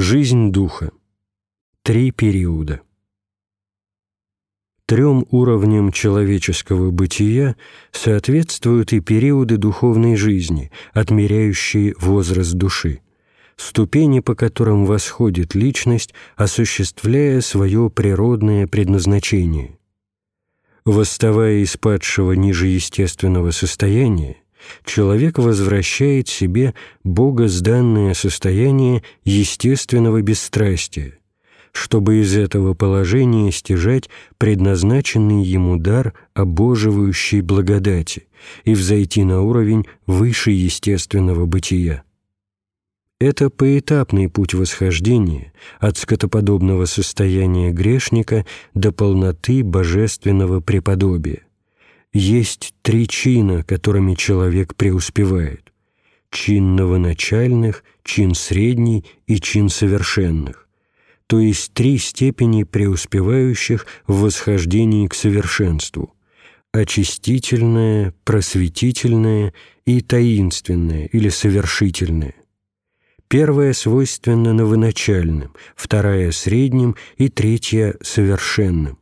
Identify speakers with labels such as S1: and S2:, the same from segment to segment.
S1: Жизнь духа. Три периода. Трем уровням человеческого бытия соответствуют и периоды духовной жизни, отмеряющие возраст души, ступени, по которым восходит личность, осуществляя свое природное предназначение. Восставая из падшего ниже естественного состояния, человек возвращает себе богозданное состояние естественного бесстрастия, чтобы из этого положения стяжать предназначенный ему дар обоживающей благодати и взойти на уровень выше естественного бытия. Это поэтапный путь восхождения от скотоподобного состояния грешника до полноты божественного преподобия есть три чина, которыми человек преуспевает. Чин новоначальных, чин средний и чин совершенных, то есть три степени преуспевающих в восхождении к совершенству – очистительное, просветительное и таинственное или совершительное. Первая свойственна новоначальным, вторая – средним и третья – совершенным.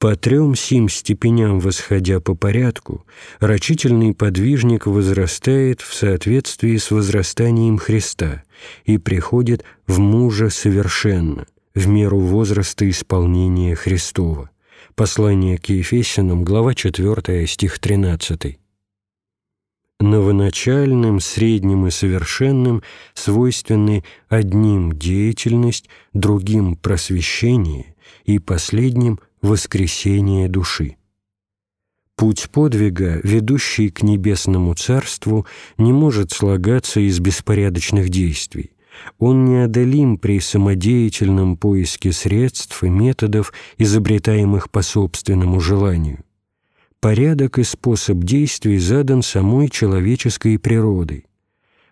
S1: По трем сим степеням восходя по порядку, рачительный подвижник возрастает в соответствии с возрастанием Христа и приходит в мужа совершенно, в меру возраста исполнения Христова. Послание к Ефесянам, глава 4, стих 13. Новоначальным, средним и совершенным свойственны одним деятельность, другим просвещение и последним – воскресение души. Путь подвига, ведущий к небесному царству, не может слагаться из беспорядочных действий. Он неодолим при самодеятельном поиске средств и методов, изобретаемых по собственному желанию. Порядок и способ действий задан самой человеческой природой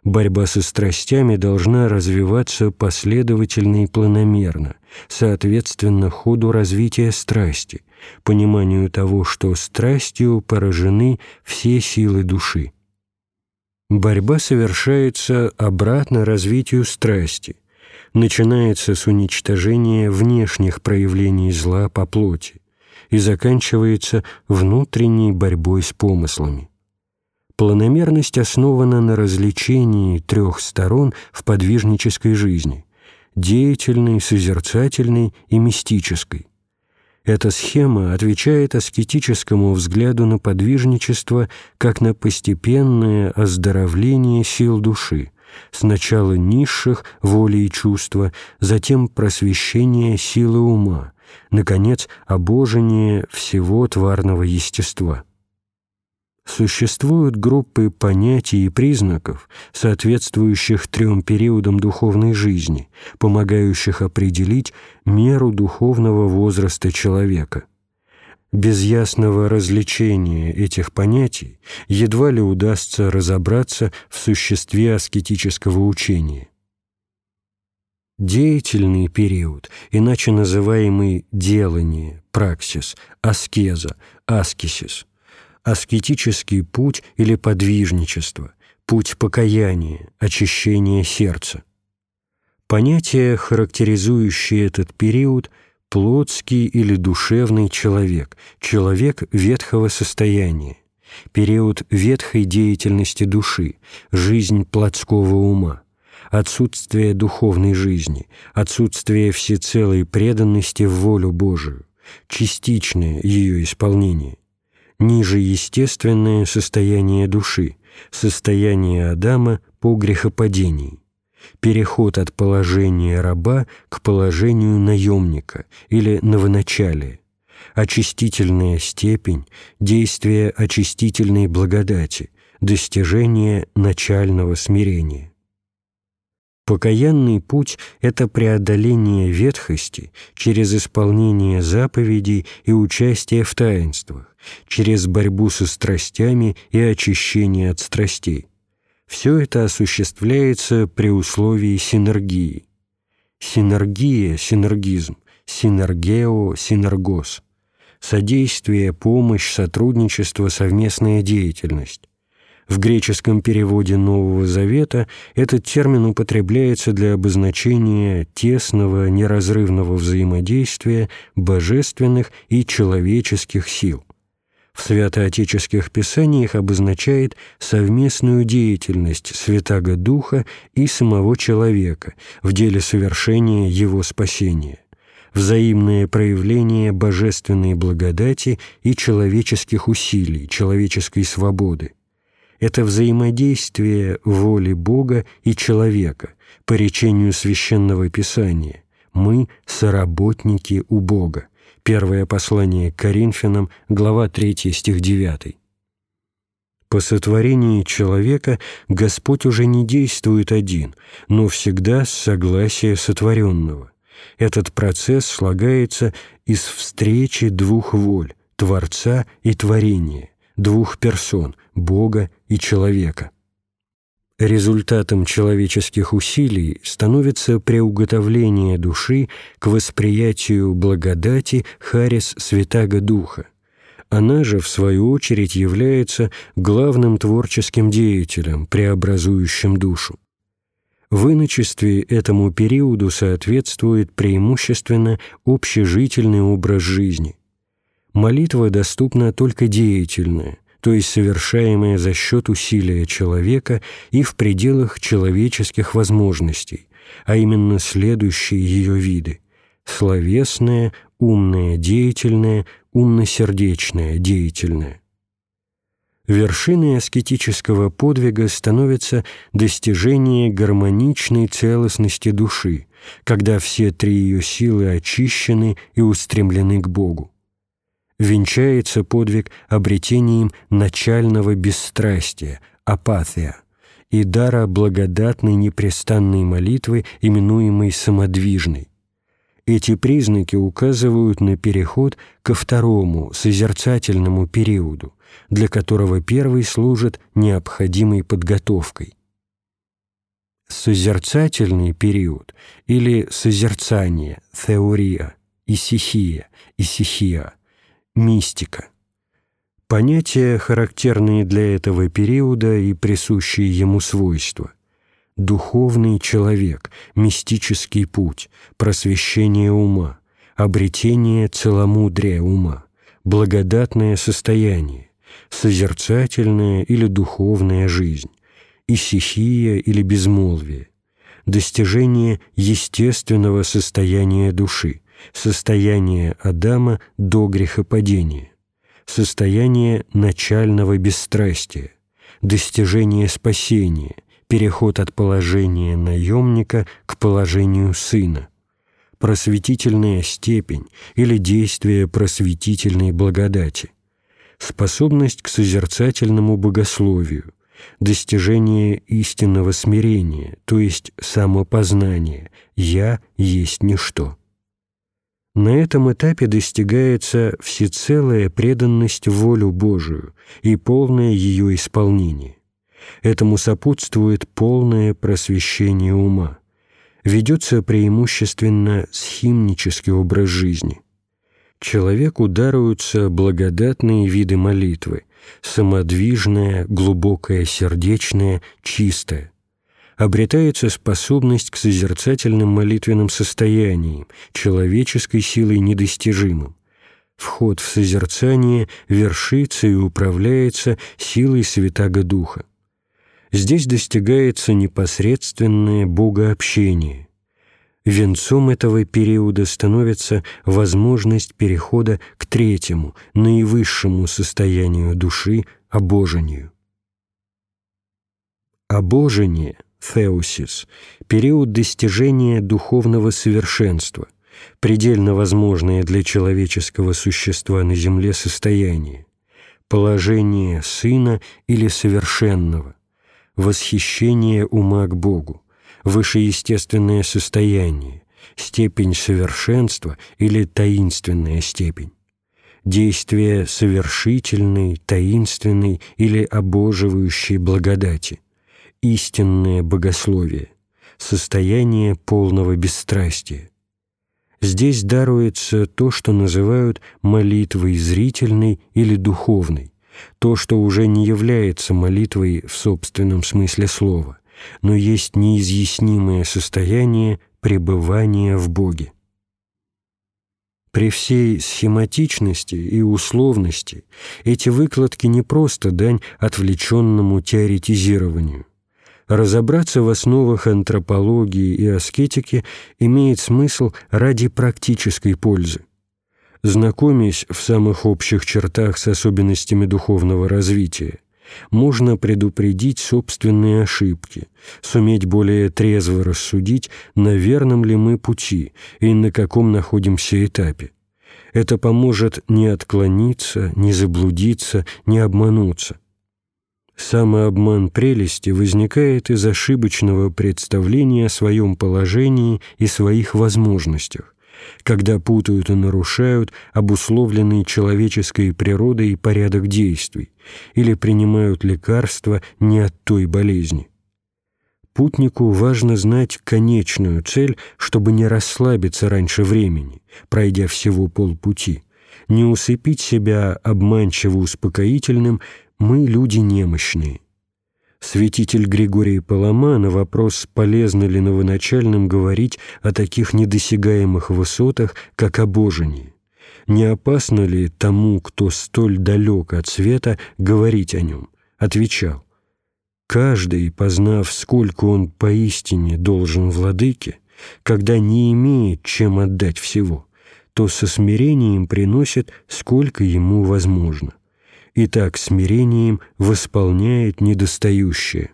S1: борьба со страстями должна развиваться последовательно и планомерно, соответственно ходу развития страсти, пониманию того, что страстью поражены все силы души. Борьба совершается обратно развитию страсти, начинается с уничтожения внешних проявлений зла по плоти и заканчивается внутренней борьбой с помыслами. Планомерность основана на развлечении трех сторон в подвижнической жизни – деятельной, созерцательной и мистической. Эта схема отвечает аскетическому взгляду на подвижничество как на постепенное оздоровление сил души, сначала низших воли и чувства, затем просвещение силы ума, наконец, обожение всего тварного естества. Существуют группы понятий и признаков, соответствующих трем периодам духовной жизни, помогающих определить меру духовного возраста человека. Без ясного развлечения этих понятий едва ли удастся разобраться в существе аскетического учения. Деятельный период, иначе называемый делание, праксис, аскеза, аскисис – аскетический путь или подвижничество, путь покаяния, очищения сердца. Понятие, характеризующее этот период – плотский или душевный человек, человек ветхого состояния, период ветхой деятельности души, жизнь плотского ума, отсутствие духовной жизни, отсутствие всецелой преданности в волю Божию, частичное ее исполнение – ниже естественное состояние души, состояние Адама по грехопадении, переход от положения раба к положению наемника или новоначалия, очистительная степень, действие очистительной благодати, достижение начального смирения. Покаянный путь – это преодоление ветхости через исполнение заповедей и участие в таинствах, через борьбу со страстями и очищение от страстей. Все это осуществляется при условии синергии. Синергия – синергизм, синергео – синергос. Содействие, помощь, сотрудничество, совместная деятельность. В греческом переводе Нового Завета этот термин употребляется для обозначения тесного, неразрывного взаимодействия божественных и человеческих сил. В святоотеческих писаниях обозначает совместную деятельность Святаго Духа и самого человека в деле совершения его спасения взаимное проявление божественной благодати и человеческих усилий, человеческой свободы. Это взаимодействие воли Бога и человека по речению Священного Писания. Мы – соработники у Бога. Первое послание к Коринфянам, глава 3, стих 9. По сотворении человека Господь уже не действует один, но всегда с согласия сотворенного. Этот процесс слагается из встречи двух воль – Творца и Творения, двух персон – Бога и человека. Результатом человеческих усилий становится преуготовление души к восприятию благодати Харис Святаго Духа. Она же, в свою очередь, является главным творческим деятелем, преобразующим душу. В иночестве этому периоду соответствует преимущественно общежительный образ жизни. Молитва доступна только деятельная, то есть совершаемая за счет усилия человека и в пределах человеческих возможностей, а именно следующие ее виды – словесная, умная, деятельная, умно-сердечная, деятельная. Вершиной аскетического подвига становится достижение гармоничной целостности души, когда все три ее силы очищены и устремлены к Богу. Венчается подвиг обретением начального бесстрастия, апатия, и дара благодатной непрестанной молитвы, именуемой самодвижной. Эти признаки указывают на переход ко второму, созерцательному периоду, для которого первый служит необходимой подготовкой. Созерцательный период или созерцание, теория, исихия, исихия, мистика. Понятия, характерные для этого периода и присущие ему свойства. Духовный человек, мистический путь, просвещение ума, обретение целомудрия ума, благодатное состояние, созерцательная или духовная жизнь, исихия или безмолвие, достижение естественного состояния души, состояние Адама до грехопадения, состояние начального бесстрастия, достижение спасения, переход от положения наемника к положению сына, просветительная степень или действие просветительной благодати, способность к созерцательному богословию, достижение истинного смирения, то есть самопознание. «я есть ничто». На этом этапе достигается всецелая преданность волю Божию и полное ее исполнение. Этому сопутствует полное просвещение ума. Ведется преимущественно схимнический образ жизни – человеку даруются благодатные виды молитвы, самодвижная, глубокая, сердечная, чистая. Обретается способность к созерцательным молитвенным состояниям, человеческой силой недостижимым. Вход в созерцание вершится и управляется силой Святаго Духа. Здесь достигается непосредственное богообщение, Венцом этого периода становится возможность перехода к третьему, наивысшему состоянию души – обожению. Обожение, феусис, период достижения духовного совершенства, предельно возможное для человеческого существа на земле состояние, положение сына или совершенного, восхищение ума к Богу, вышеестественное состояние, степень совершенства или таинственная степень, действие совершительной, таинственной или обоживающей благодати, истинное богословие, состояние полного бесстрастия. Здесь даруется то, что называют молитвой зрительной или духовной, то, что уже не является молитвой в собственном смысле слова, но есть неизъяснимое состояние пребывания в Боге. При всей схематичности и условности эти выкладки не просто дань отвлеченному теоретизированию. Разобраться в основах антропологии и аскетики имеет смысл ради практической пользы. Знакомясь в самых общих чертах с особенностями духовного развития, можно предупредить собственные ошибки, суметь более трезво рассудить, на верном ли мы пути и на каком находимся этапе. Это поможет не отклониться, не заблудиться, не обмануться. Самообман прелести возникает из ошибочного представления о своем положении и своих возможностях, когда путают и нарушают обусловленный человеческой природой порядок действий или принимают лекарства не от той болезни. Путнику важно знать конечную цель, чтобы не расслабиться раньше времени, пройдя всего полпути, не усыпить себя обманчиво успокоительным «мы люди немощные». Святитель Григорий Палама на вопрос, полезно ли новоначальным говорить о таких недосягаемых высотах, как обожение. Не опасно ли тому, кто столь далек от света, говорить о нем? Отвечал, «Каждый, познав, сколько он поистине должен владыке, когда не имеет чем отдать всего, то со смирением приносит, сколько ему возможно и так смирением восполняет недостающее.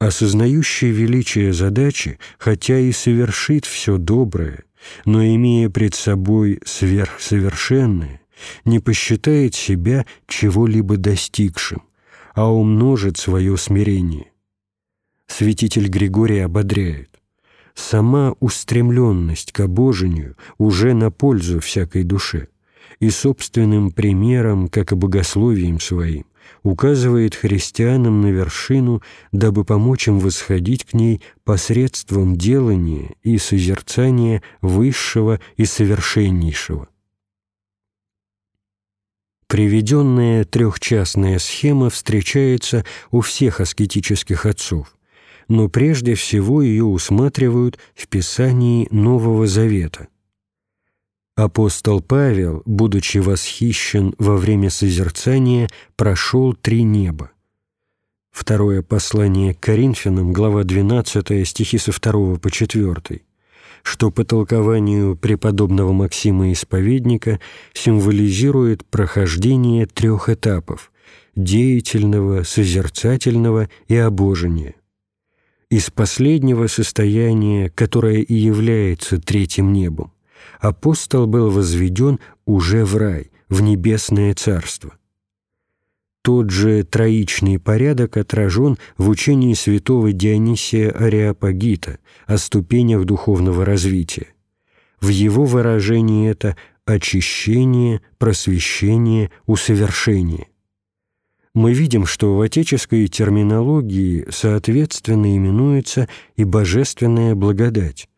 S1: Осознающий величие задачи, хотя и совершит все доброе, но, имея пред собой сверхсовершенное, не посчитает себя чего-либо достигшим, а умножит свое смирение. Святитель Григорий ободряет. Сама устремленность к обожению уже на пользу всякой душе и собственным примером, как и богословием своим, указывает христианам на вершину, дабы помочь им восходить к ней посредством делания и созерцания высшего и совершеннейшего. Приведенная трехчастная схема встречается у всех аскетических отцов, но прежде всего ее усматривают в Писании Нового Завета, Апостол Павел, будучи восхищен во время созерцания, прошел три неба. Второе послание к Коринфянам, глава 12, стихи со 2 по 4, что по толкованию преподобного Максима Исповедника символизирует прохождение трех этапов – деятельного, созерцательного и обожения. Из последнего состояния, которое и является третьим небом, апостол был возведен уже в рай, в небесное царство. Тот же троичный порядок отражен в учении святого Дионисия Ариапагита о ступенях духовного развития. В его выражении это очищение, просвещение, усовершение. Мы видим, что в отеческой терминологии соответственно именуется и божественная благодать,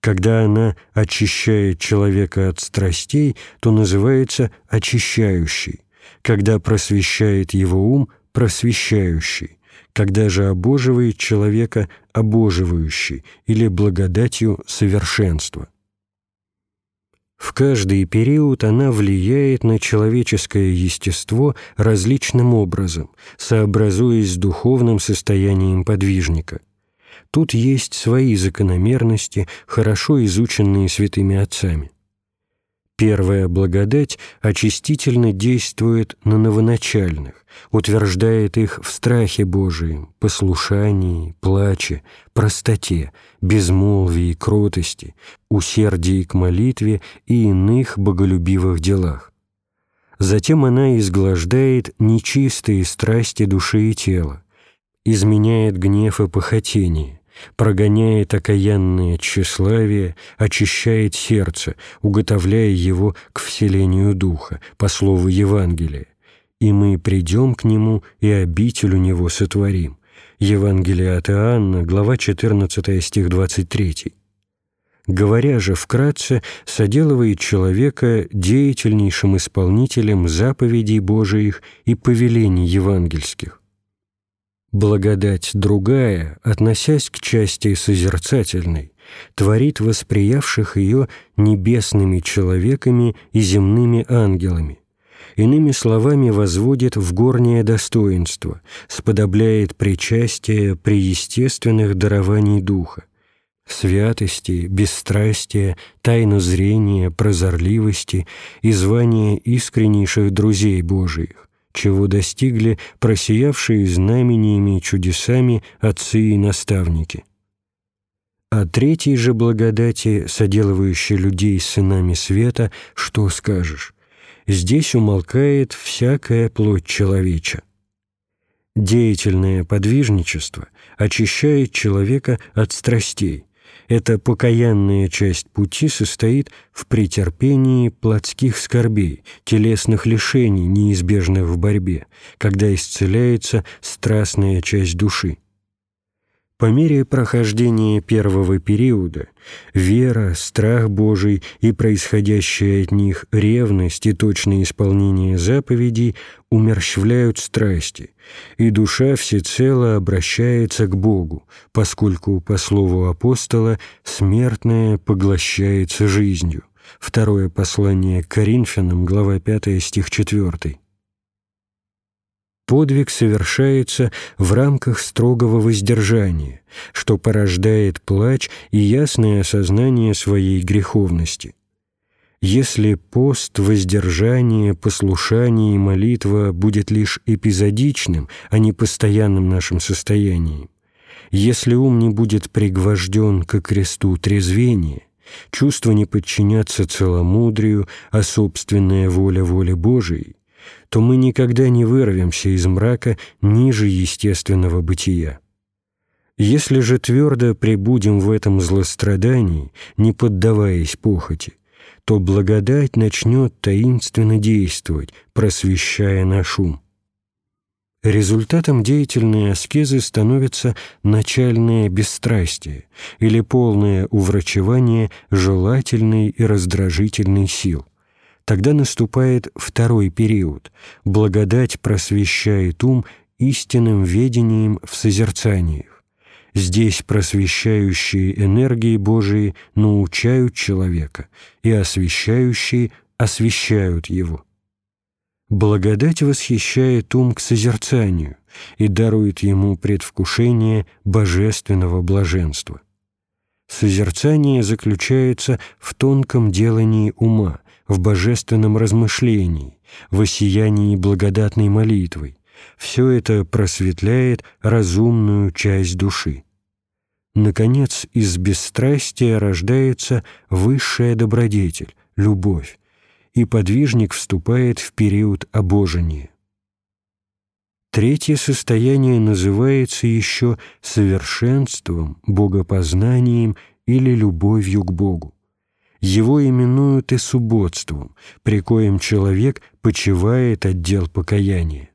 S1: когда она очищает человека от страстей, то называется очищающей. Когда просвещает его ум – просвещающий. Когда же обоживает человека – обоживающий или благодатью совершенства. В каждый период она влияет на человеческое естество различным образом, сообразуясь с духовным состоянием подвижника – Тут есть свои закономерности, хорошо изученные святыми отцами. Первая благодать очистительно действует на новоначальных, утверждает их в страхе Божием, послушании, плаче, простоте, безмолвии, кротости, усердии к молитве и иных боголюбивых делах. Затем она изглаждает нечистые страсти души и тела, изменяет гнев и похотение, прогоняет окаянное тщеславие, очищает сердце, уготовляя его к вселению Духа, по слову Евангелия, и мы придем к Нему и обитель у Него сотворим. Евангелие от Иоанна, глава 14, стих 23. говоря же вкратце, соделывает человека деятельнейшим исполнителем заповедей Божиих и повелений евангельских. Благодать другая, относясь к части созерцательной, творит восприявших ее небесными человеками и земными ангелами, иными словами, возводит в горнее достоинство, сподобляет причастие при естественных дарований Духа, святости, бесстрастия, тайну зрения, прозорливости и звания искреннейших друзей Божиих, чего достигли просиявшие знамениями и чудесами отцы и наставники. О третьей же благодати, соделывающей людей сынами света, что скажешь? здесь умолкает всякая плоть человеча. Деятельное подвижничество очищает человека от страстей. Эта покаянная часть пути состоит в претерпении плотских скорбей, телесных лишений, неизбежных в борьбе, когда исцеляется страстная часть души. По мере прохождения первого периода вера, страх Божий и происходящая от них ревность и точное исполнение заповедей умерщвляют страсти, и душа всецело обращается к Богу, поскольку, по слову апостола, смертное поглощается жизнью. Второе послание к Коринфянам, глава 5, стих 4 подвиг совершается в рамках строгого воздержания, что порождает плач и ясное осознание своей греховности. Если пост, воздержание, послушание и молитва будет лишь эпизодичным, а не постоянным нашим состоянием, если ум не будет пригвожден к кресту трезвения, чувства не подчинятся целомудрию, а собственная воля воле Божией, то мы никогда не вырвемся из мрака ниже естественного бытия. Если же твердо пребудем в этом злострадании, не поддаваясь похоти, то благодать начнет таинственно действовать, просвещая наш ум. Результатом деятельной аскезы становится начальное бесстрастие или полное уврачевание желательной и раздражительной сил. Тогда наступает второй период. Благодать просвещает ум истинным ведением в созерцаниях. Здесь просвещающие энергии Божии научают человека, и освещающие освещают его. Благодать восхищает ум к созерцанию и дарует ему предвкушение божественного блаженства. Созерцание заключается в тонком делании ума, в божественном размышлении, в осиянии благодатной молитвой. Все это просветляет разумную часть души. Наконец, из бесстрастия рождается высшая добродетель, любовь, и подвижник вступает в период обожения. Третье состояние называется еще совершенством, богопознанием или любовью к Богу его именуют и субботством, при коем человек почивает отдел покаяния.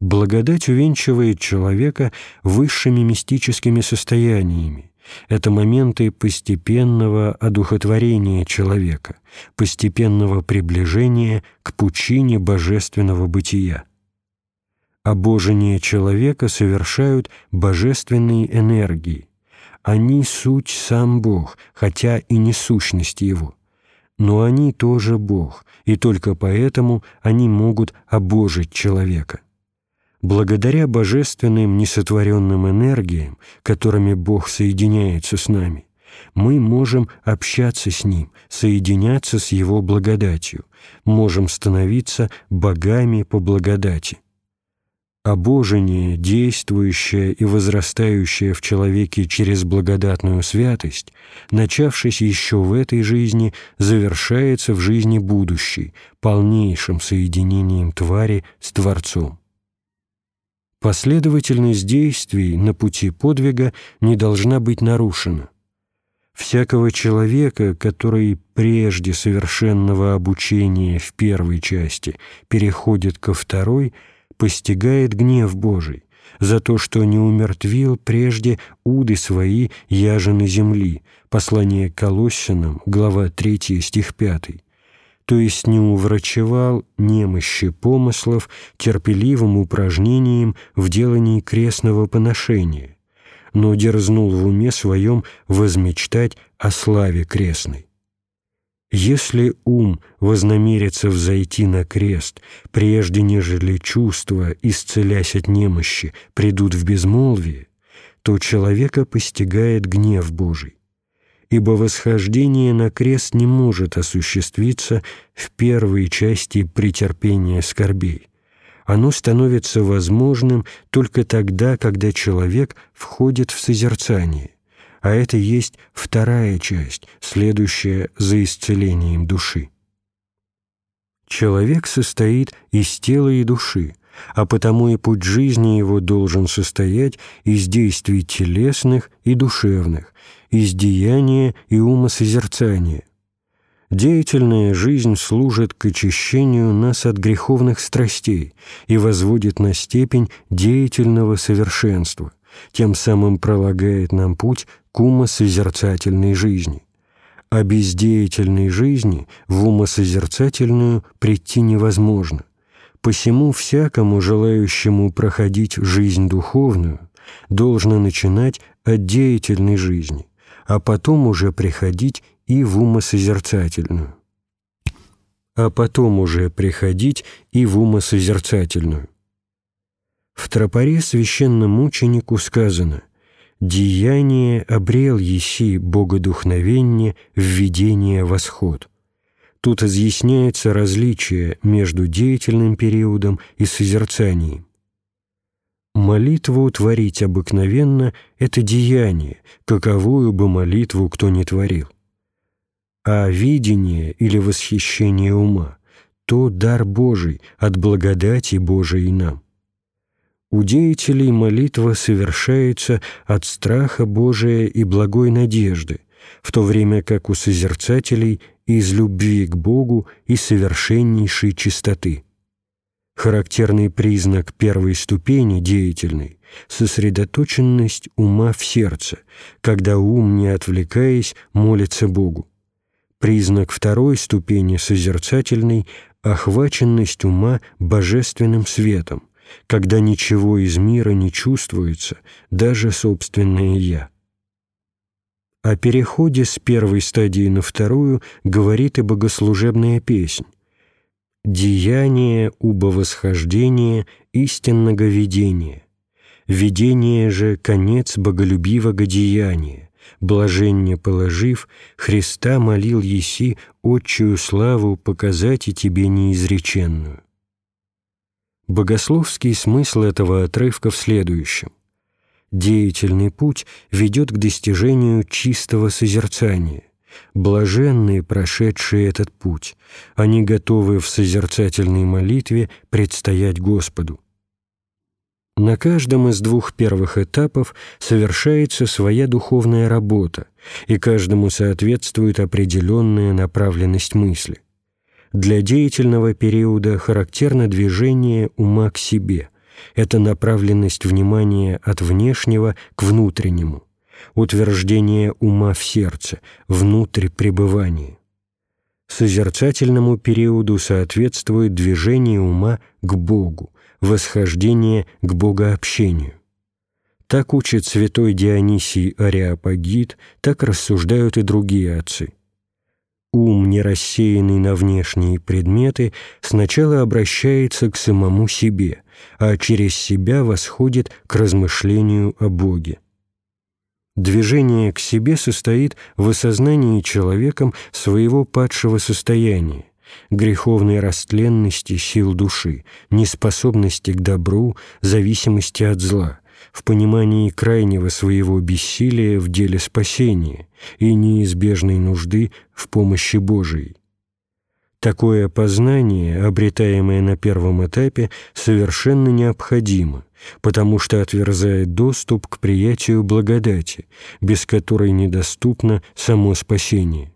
S1: Благодать увенчивает человека высшими мистическими состояниями. Это моменты постепенного одухотворения человека, постепенного приближения к пучине божественного бытия. Обожение человека совершают божественные энергии, они суть сам Бог, хотя и не сущность Его. Но они тоже Бог, и только поэтому они могут обожить человека. Благодаря божественным несотворенным энергиям, которыми Бог соединяется с нами, мы можем общаться с Ним, соединяться с Его благодатью, можем становиться богами по благодати обожение, действующее и возрастающее в человеке через благодатную святость, начавшись еще в этой жизни, завершается в жизни будущей, полнейшим соединением твари с Творцом. Последовательность действий на пути подвига не должна быть нарушена. Всякого человека, который прежде совершенного обучения в первой части переходит ко второй – постигает гнев Божий, за то, что не умертвил прежде уды свои яжены земли. Послание Колоссянам, глава 3, стих 5. То есть не уврачевал немощи помыслов терпеливым упражнением в делании крестного поношения, но дерзнул в уме своем возмечтать о славе крестной. Если ум вознамерится взойти на крест, прежде нежели чувства, исцелясь от немощи, придут в безмолвие, то человека постигает гнев Божий. Ибо восхождение на крест не может осуществиться в первой части претерпения скорбей. Оно становится возможным только тогда, когда человек входит в созерцание а это есть вторая часть, следующая за исцелением души. Человек состоит из тела и души, а потому и путь жизни его должен состоять из действий телесных и душевных, из деяния и умосозерцания. Деятельная жизнь служит к очищению нас от греховных страстей и возводит на степень деятельного совершенства, тем самым пролагает нам путь к умосозерцательной жизни. А без деятельной жизни в умосозерцательную прийти невозможно. Посему всякому желающему проходить жизнь духовную должно начинать от деятельной жизни, а потом уже приходить и в умосозерцательную. А потом уже приходить и в умосозерцательную. В тропаре священномученику сказано – деяние обрел еси богодухновение, введение восход. Тут изъясняется различие между деятельным периодом и созерцанием. Молитву творить обыкновенно — это деяние, каковую бы молитву кто ни творил. А видение или восхищение ума — то дар Божий от благодати Божией нам. У деятелей молитва совершается от страха Божия и благой надежды, в то время как у созерцателей из любви к Богу и совершеннейшей чистоты. Характерный признак первой ступени деятельной – сосредоточенность ума в сердце, когда ум, не отвлекаясь, молится Богу. Признак второй ступени созерцательной – охваченность ума божественным светом – когда ничего из мира не чувствуется, даже собственное «я». О переходе с первой стадии на вторую говорит и богослужебная песнь. «Деяние, убо восхождение, истинного видения. Видение же — конец боголюбивого деяния. Блаженне положив, Христа молил еси отчую славу показать и тебе неизреченную». Богословский смысл этого отрывка в следующем. Деятельный путь ведет к достижению чистого созерцания. Блаженные, прошедшие этот путь, они готовы в созерцательной молитве предстоять Господу. На каждом из двух первых этапов совершается своя духовная работа, и каждому соответствует определенная направленность мысли. Для деятельного периода характерно движение ума к себе. Это направленность внимания от внешнего к внутреннему, утверждение ума в сердце, внутрь пребывания. Созерцательному периоду соответствует движение ума к Богу, восхождение к богообщению. Так учит святой Дионисий Ариапагит, так рассуждают и другие отцы – ум, не рассеянный на внешние предметы, сначала обращается к самому себе, а через себя восходит к размышлению о Боге. Движение к себе состоит в осознании человеком своего падшего состояния, греховной растленности сил души, неспособности к добру, зависимости от зла – в понимании крайнего своего бессилия в деле спасения и неизбежной нужды в помощи Божией. Такое познание, обретаемое на первом этапе, совершенно необходимо, потому что отверзает доступ к приятию благодати, без которой недоступно само спасение.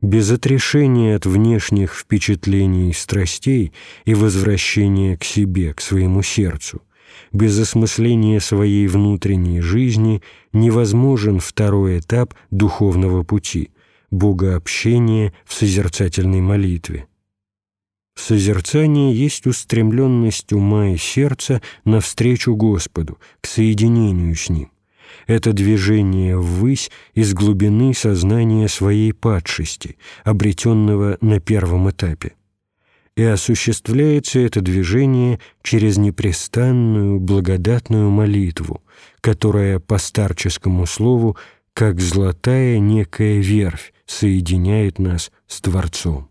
S1: Без отрешения от внешних впечатлений и страстей и возвращения к себе, к своему сердцу – Без осмысления своей внутренней жизни невозможен второй этап духовного пути – богообщение в созерцательной молитве. Созерцание есть устремленность ума и сердца навстречу Господу, к соединению с Ним. Это движение ввысь из глубины сознания своей падшести, обретенного на первом этапе. И осуществляется это движение через непрестанную благодатную молитву, которая по старческому слову, как золотая некая верфь, соединяет нас с Творцом.